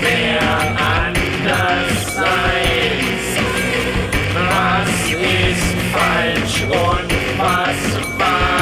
wer anders sein. Was ist falsch und was war?